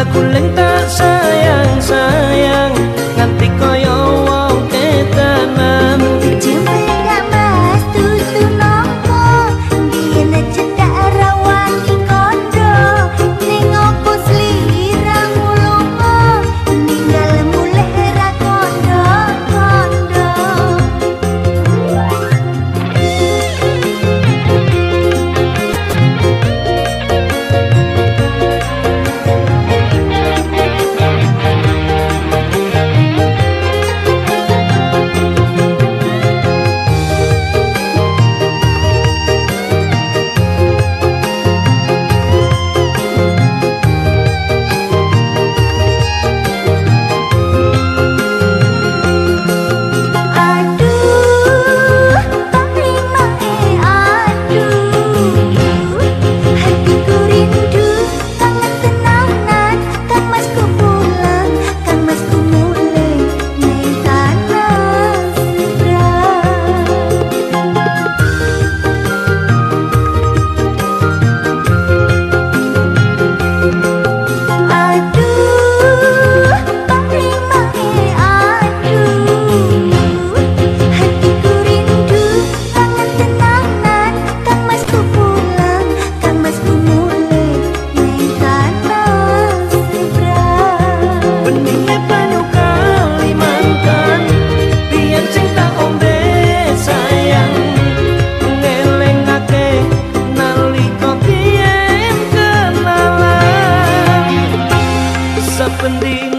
para culpar. पंदी